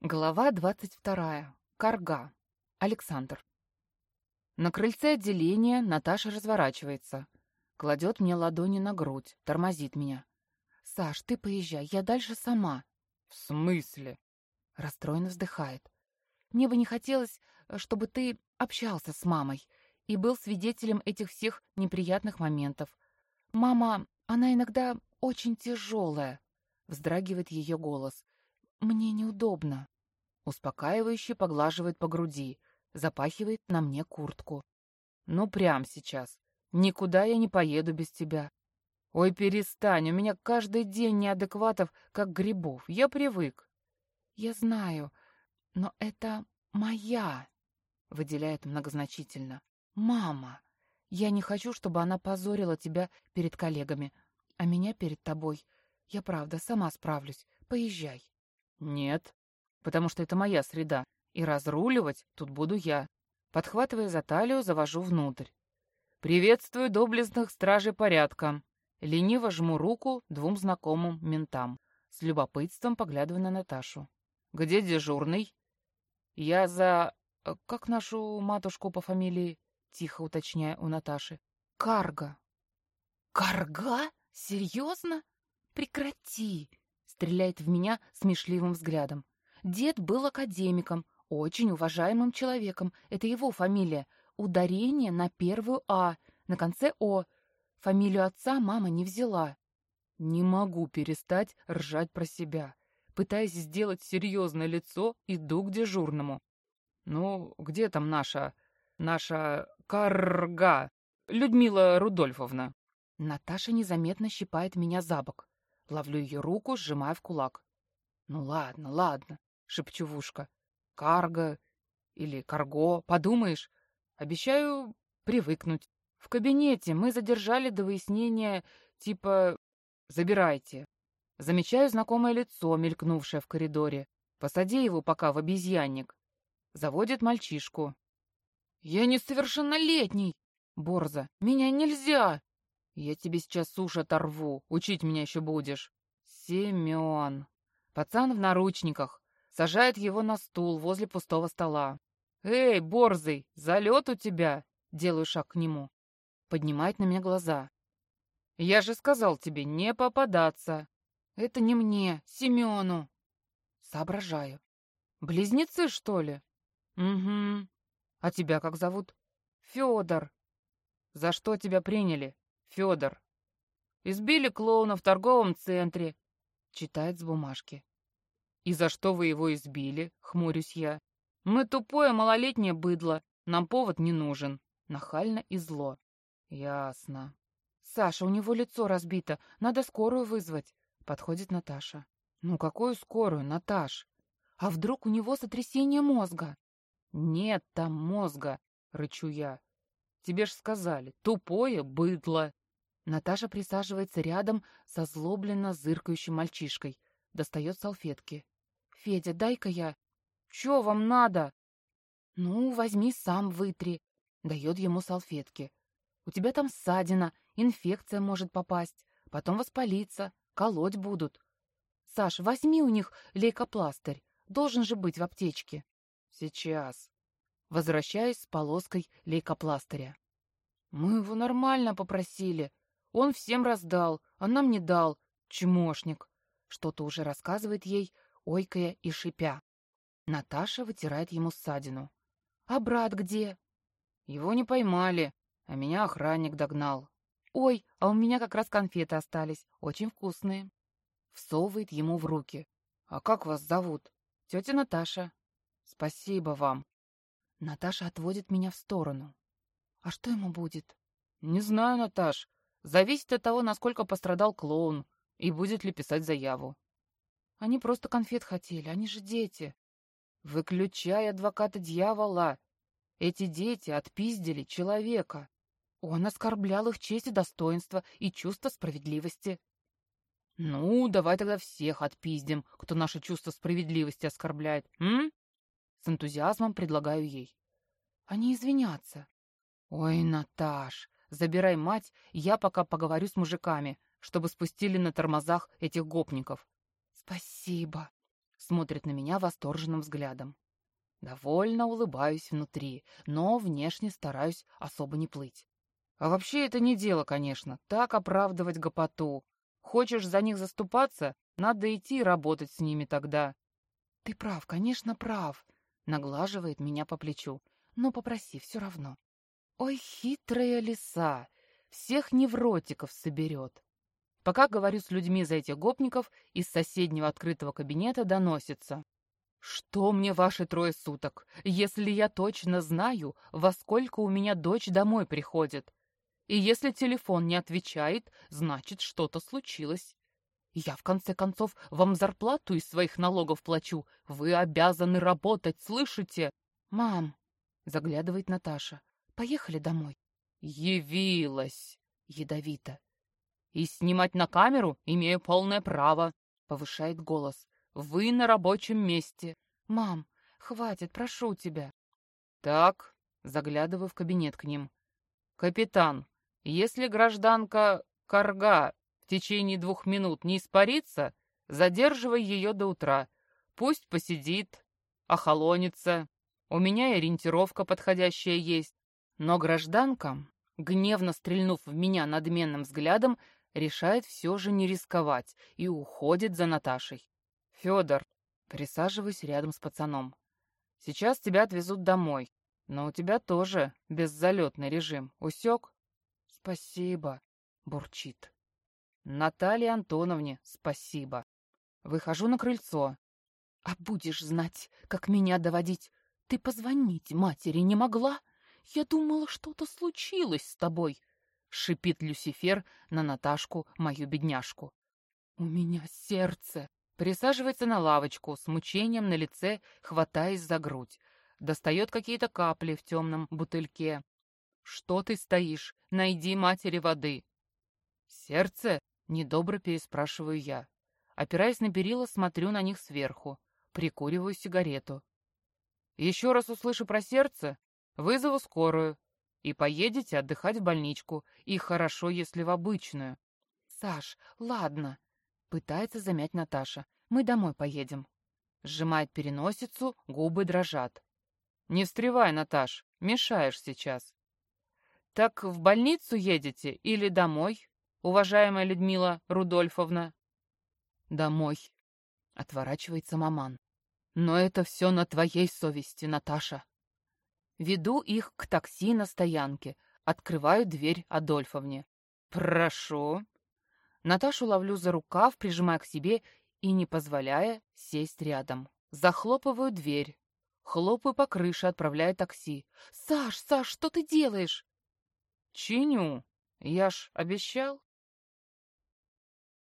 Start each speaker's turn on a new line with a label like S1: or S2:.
S1: Глава двадцать вторая. Карга. Александр. На крыльце отделения Наташа разворачивается. Кладет мне ладони на грудь, тормозит меня. «Саш, ты поезжай, я дальше сама».
S2: «В смысле?»
S1: Расстроенно вздыхает. «Мне бы не хотелось, чтобы ты общался с мамой и был свидетелем этих всех неприятных моментов. Мама, она иногда очень тяжелая», — вздрагивает ее голос. «Мне неудобно». Успокаивающе поглаживает по груди, запахивает на мне куртку. «Ну, прям сейчас. Никуда я не поеду без тебя. Ой, перестань, у меня каждый день неадекватов, как грибов. Я привык». «Я знаю, но это моя», — выделяет многозначительно. «Мама. Я не хочу, чтобы она позорила тебя перед коллегами, а меня перед тобой. Я правда сама справлюсь. Поезжай».
S2: «Нет, потому что это моя среда, и разруливать тут буду я». Подхватывая за талию, завожу внутрь. «Приветствую доблестных стражей порядка». Лениво жму руку двум знакомым ментам, с любопытством поглядывая на Наташу. «Где дежурный?» «Я за... Э, как нашу матушку по фамилии?» Тихо уточняя у Наташи.
S1: «Карга». «Карга? Серьезно? Прекрати!» Стреляет в меня смешливым взглядом. Дед был академиком, очень уважаемым человеком. Это его фамилия. Ударение на первую «А», на конце «О». Фамилию отца мама не взяла.
S2: Не могу перестать ржать про себя. Пытаясь сделать серьезное лицо, иду к дежурному. Ну, где там наша... наша... карга? Людмила Рудольфовна.
S1: Наташа незаметно щипает меня за бок. Ловлю ее руку, сжимая в кулак. «Ну ладно, ладно», — шепчу в ушко. «Карго или карго, подумаешь. Обещаю привыкнуть. В кабинете мы задержали до выяснения, типа «забирайте». Замечаю знакомое лицо, мелькнувшее в коридоре. Посади его пока в обезьянник. Заводит мальчишку. «Я несовершеннолетний!» «Борза, меня нельзя!» Я тебе сейчас уши оторву, учить меня еще будешь. Семен. Пацан в наручниках. Сажает его на стул возле пустого стола. Эй, борзый, залет у тебя. Делаю шаг к нему. Поднимает на меня глаза. Я же сказал тебе не попадаться. Это не мне, Семену. Соображаю. Близнецы, что ли? Угу. А тебя как зовут? Федор. За что тебя приняли? Федор. Избили клоуна в торговом центре. Читает с бумажки. И за что вы его избили? Хмурюсь я. Мы тупое малолетнее быдло. Нам повод не нужен. Нахально и зло. Ясно. Саша, у него лицо разбито. Надо скорую вызвать. Подходит Наташа. Ну какую скорую, Наташ? А вдруг у него сотрясение мозга? Нет там мозга, рычу я. Тебе ж сказали, тупое быдло. Наташа присаживается рядом со злобленно зыркающим мальчишкой. Достает салфетки. «Федя, дай-ка я...» «Чё вам надо?» «Ну, возьми сам, вытри». Дает ему салфетки. «У тебя там ссадина, инфекция может попасть, потом воспалиться, колоть будут. Саш, возьми у них лейкопластырь, должен же быть в аптечке». «Сейчас». Возвращаюсь с полоской лейкопластыря. «Мы его нормально попросили», он всем раздал, а нам не дал. Чмошник. Что-то уже рассказывает ей, ойкая и шипя. Наташа вытирает ему ссадину. «А брат где?» «Его не поймали, а меня охранник догнал». «Ой, а у меня как раз конфеты остались, очень вкусные». Всовывает ему в руки. «А как вас зовут?» «Тетя Наташа». «Спасибо вам». Наташа отводит меня в сторону. «А что ему будет?» «Не знаю, Наташ. Зависит от того, насколько пострадал клоун и будет ли писать заяву. Они просто конфет хотели, они же дети. Выключай адвоката дьявола. Эти дети отпиздили человека. Он оскорблял их честь и достоинство и чувство справедливости. Ну, давай тогда всех отпиздим, кто наше чувство справедливости оскорбляет, м? С энтузиазмом предлагаю ей. Они извинятся. Ой, Наташ, Забирай мать, я пока поговорю с мужиками, чтобы спустили на тормозах этих гопников. Спасибо. смотрит на меня восторженным взглядом. Довольно улыбаюсь внутри, но внешне стараюсь особо не плыть. А вообще это не дело, конечно, так оправдывать гопоту. Хочешь за них заступаться, надо идти работать с ними тогда. Ты прав, конечно, прав, наглаживает меня по плечу. Но попроси все равно. Ой, хитрая лиса, всех невротиков соберет. Пока говорю с людьми за этих гопников, из соседнего открытого кабинета доносится. «Что мне ваши трое суток, если я точно знаю, во сколько у меня дочь домой приходит? И если телефон не отвечает, значит, что-то случилось. Я, в конце концов, вам зарплату из своих налогов плачу. Вы обязаны работать, слышите? Мам, заглядывает Наташа, поехали домой. Явилась, ядовито. И снимать на камеру имею полное право, повышает голос. Вы на рабочем месте. Мам, хватит, прошу тебя. Так, заглядываю в кабинет к ним. Капитан, если гражданка Карга в течение двух минут не испарится, задерживай ее до утра. Пусть посидит, охолонится. У меня и ориентировка подходящая есть. Но гражданка, гневно стрельнув в меня надменным взглядом, решает все же не рисковать и уходит за Наташей. «Федор, присаживаюсь рядом с пацаном. Сейчас тебя отвезут домой, но у тебя тоже беззалетный режим. Усек?» «Спасибо», — бурчит. Наталье Антоновне спасибо. Выхожу на крыльцо. А будешь знать, как меня доводить. Ты позвонить матери не могла? Я думала, что-то случилось с тобой. Шипит Люцифер на Наташку, мою бедняжку. У меня сердце. Присаживается на лавочку, с мучением на лице, хватаясь за грудь. Достает какие-то капли в темном бутыльке. Что ты стоишь? Найди матери воды. Сердце? Недобро переспрашиваю я. Опираясь на перила, смотрю на них сверху. Прикуриваю сигарету. Еще раз услышу про сердце, вызову скорую. И поедете отдыхать в больничку. И хорошо, если в обычную. Саш, ладно. Пытается замять Наташа. Мы домой поедем. Сжимает переносицу, губы дрожат. Не встревай, Наташ, мешаешь сейчас. Так в больницу едете или домой? Уважаемая Людмила Рудольфовна?» «Домой», — отворачивается маман. «Но это все на твоей совести, Наташа». Веду их к такси на стоянке, открываю дверь Адольфовне. «Прошу». Наташу ловлю за рукав, прижимая к себе и не позволяя сесть рядом. Захлопываю дверь. Хлопаю по крыше, отправляя такси. «Саш, Саш, что ты делаешь?» «Чиню. Я ж обещал».